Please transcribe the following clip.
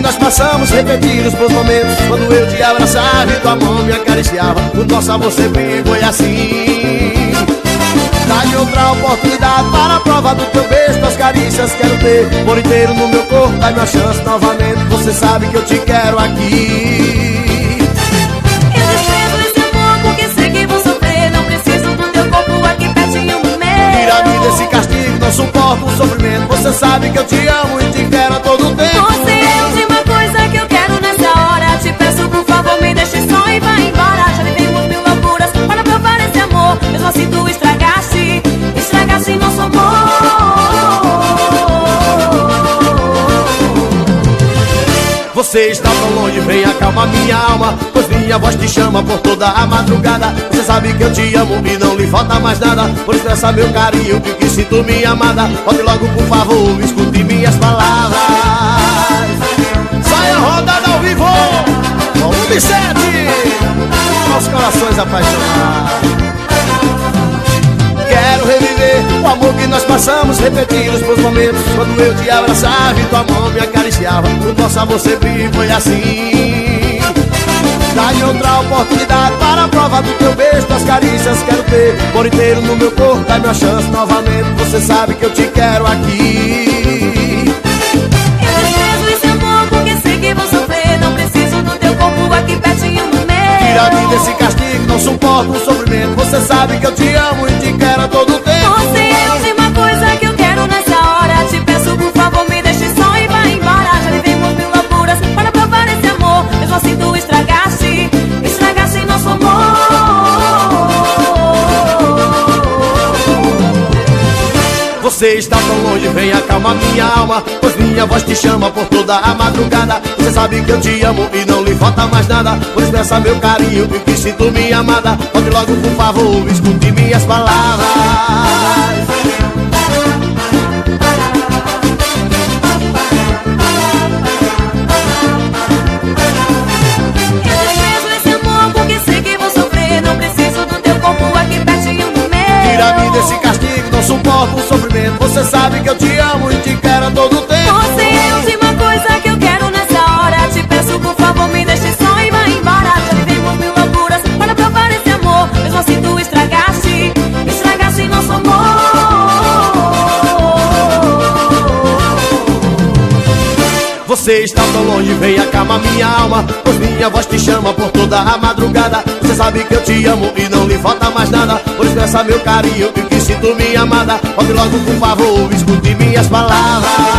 nós passamos, repetir os bons momentos Quando eu te abraçava e tua mão me acariciava O nosso amor sempre foi assim. Dá-lhe outra oportunidade para a prova do teu beijo Tuas carícias quero ter por inteiro no meu corpo Dá-me uma chance novamente, você sabe que eu te quero aqui. Eu defendo esse amor porque sei que vou sofrer Não preciso do teu corpo aqui pertinho no meu. Tira-me desse castigo, não suporto o sofrimento Você sabe que eu te amo Você está tão longe, vem acalmar minha alma Pois minha voz te chama por toda a madrugada. Você sabe que eu te amo e não lhe falta mais nada Por expressar meu carinho, que, que sinto minha amada. Volte logo por favor, escute minhas palavras. Saia rodada ao vivo, volume 7 Aos corações apaixonados amor que nós passamos Repetir os bons momentos Quando eu te abraçava e tua mão me acariciava O nosso amor sempre foi assim. Dá-lhe outra oportunidade para a prova do teu beijo Tuas carícias quero ter por inteiro no meu corpo Dá-me uma chance novamente Você sabe que eu te quero aqui. Eu defendo esse amor porque sei que vou sofrer Não preciso do teu corpo aqui pertinho no meu. Tira-me desse castigo, não suporto o sofrimento Você sabe que eu te amo e Você está tão longe, vem acalmar minha alma Pois minha voz te chama por toda a madrugada. Você sabe que eu te amo e não lhe falta mais nada Pois expressa meu carinho e que sinto minha amada. Pode logo por favor, escute minhas palavras Desse castigo, não suporto o sofrimento. Você sabe que eu te amo e te quero todo tempo. Você é a Você está tão longe, vem acalmar minha alma Pois minha voz te chama por toda a madrugada. Você sabe que eu te amo e não lhe falta mais nada Por expressar meu carinho e que sinto minha amada. Volte logo por favor, escute minhas palavras